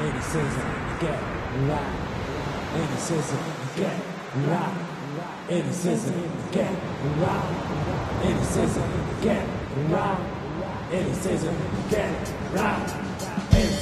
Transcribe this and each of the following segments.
Any scissor, get right. Any scissor, get right. Any scissor, get right. Any scissor, get right. Any scissor, get right.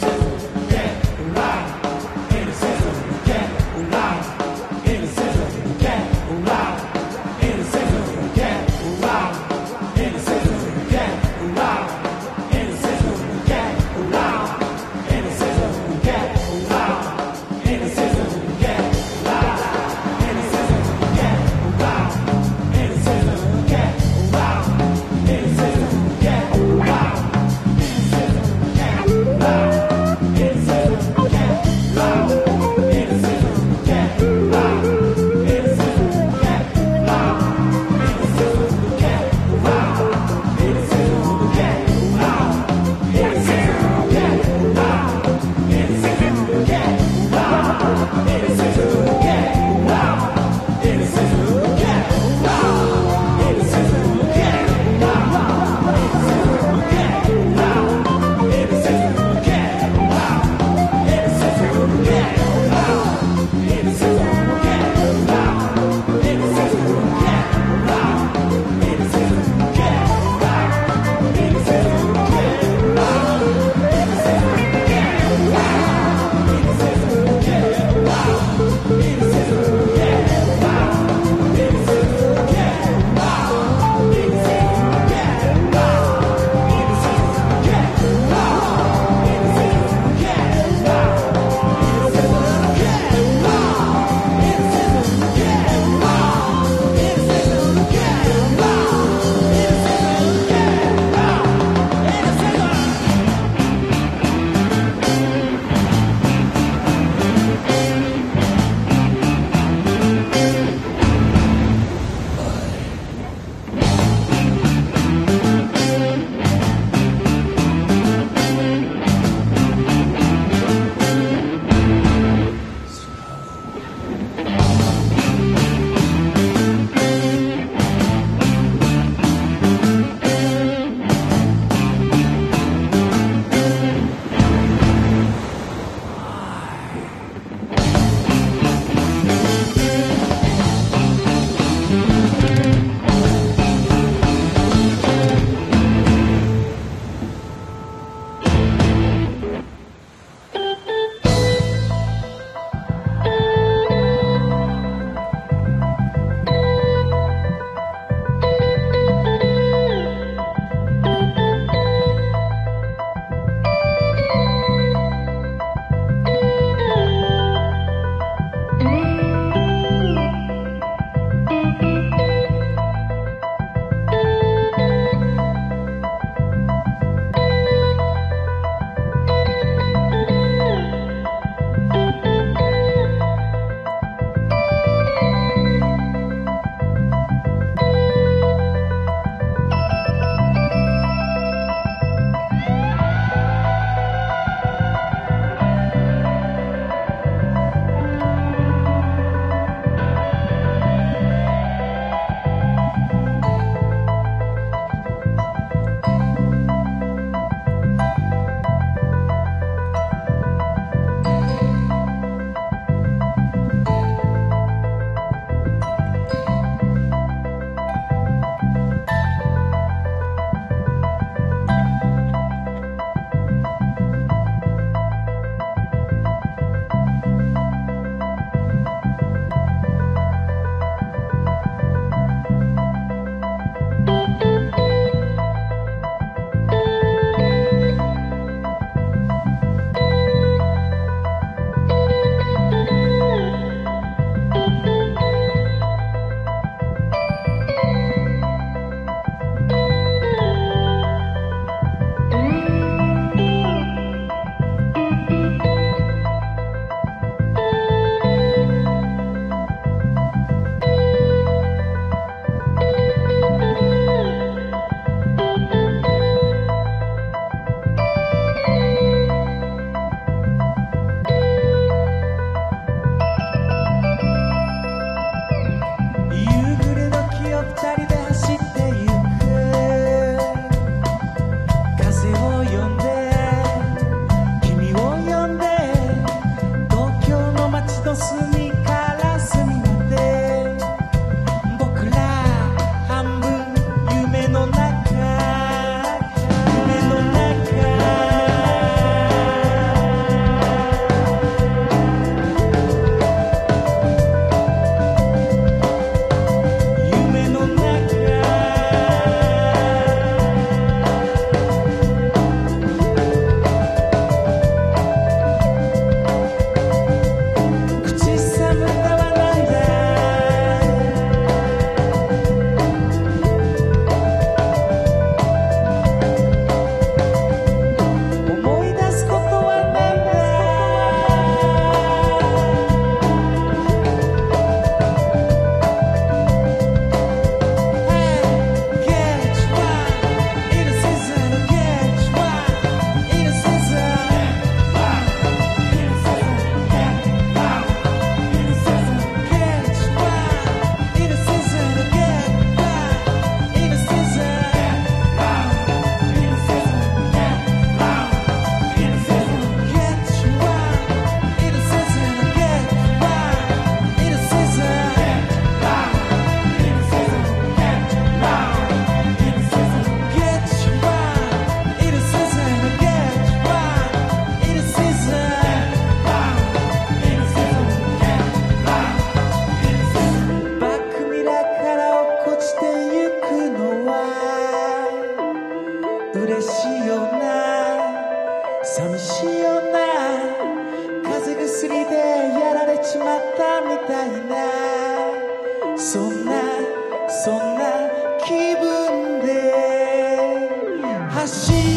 嬉しいよな。寂しいよな。風邪薬でやられちまったみたいな。そんなそんな気分で。走る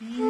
Yeah.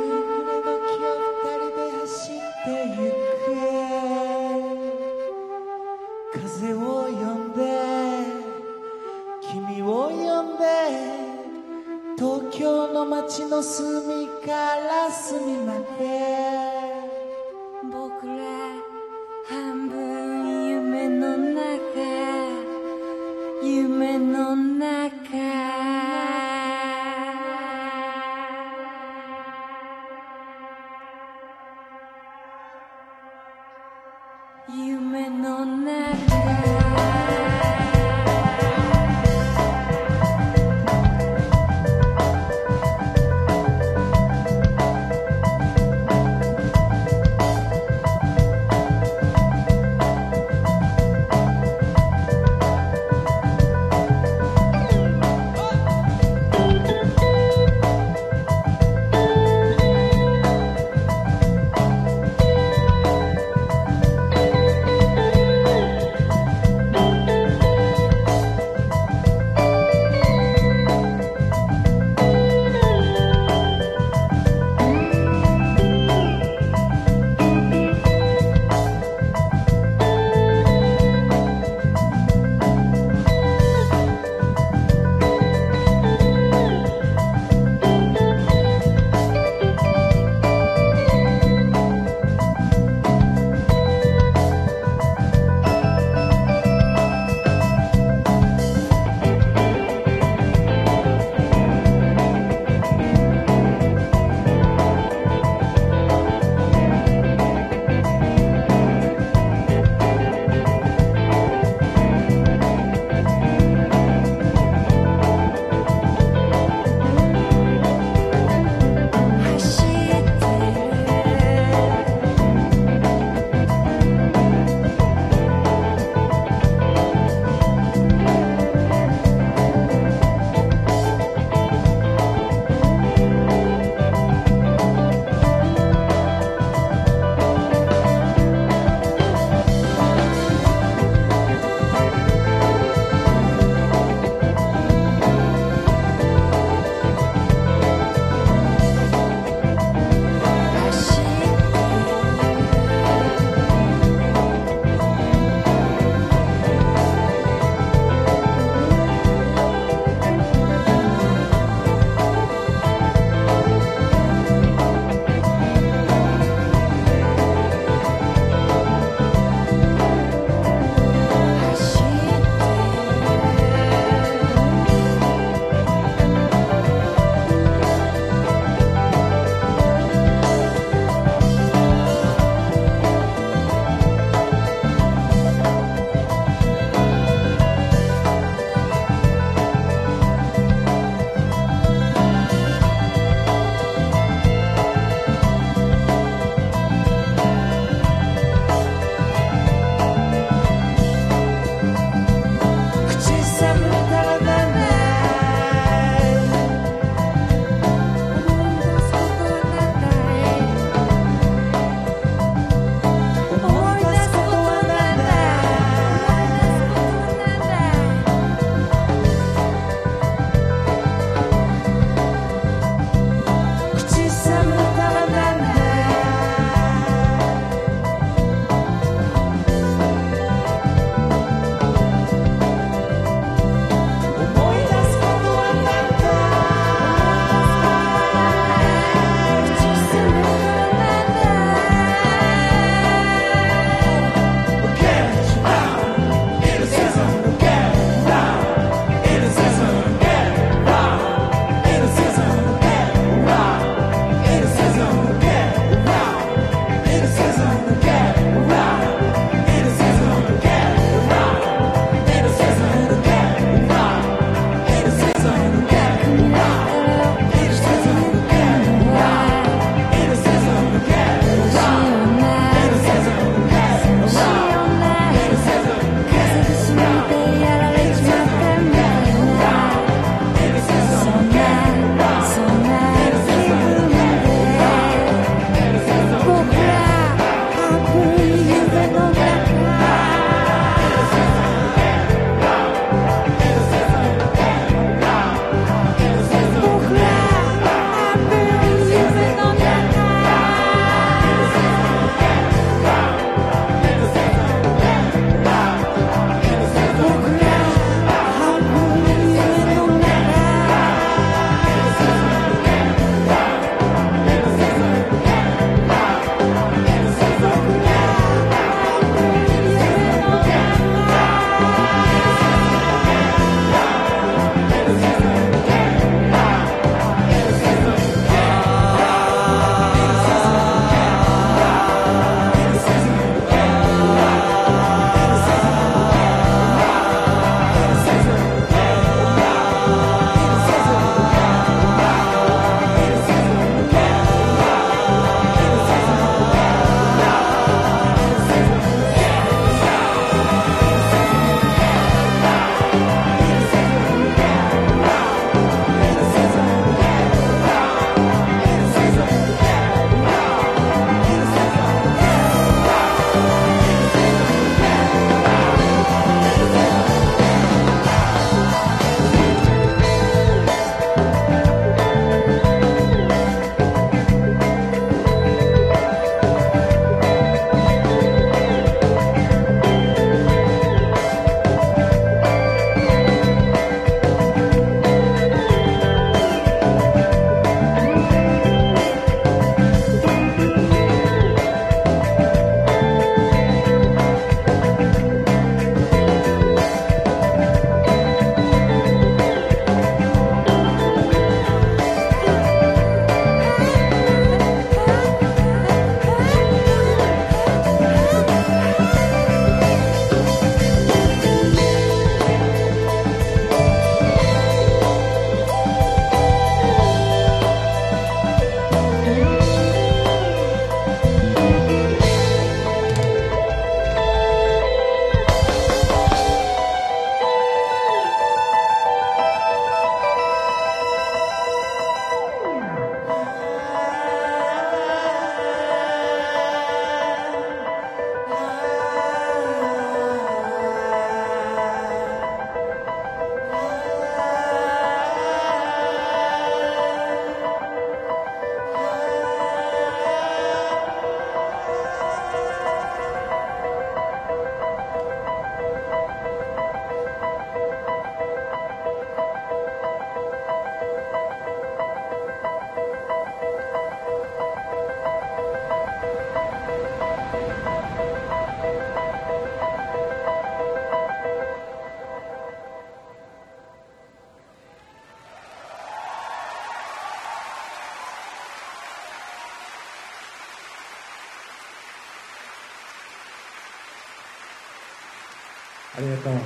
ありがとう。ラ。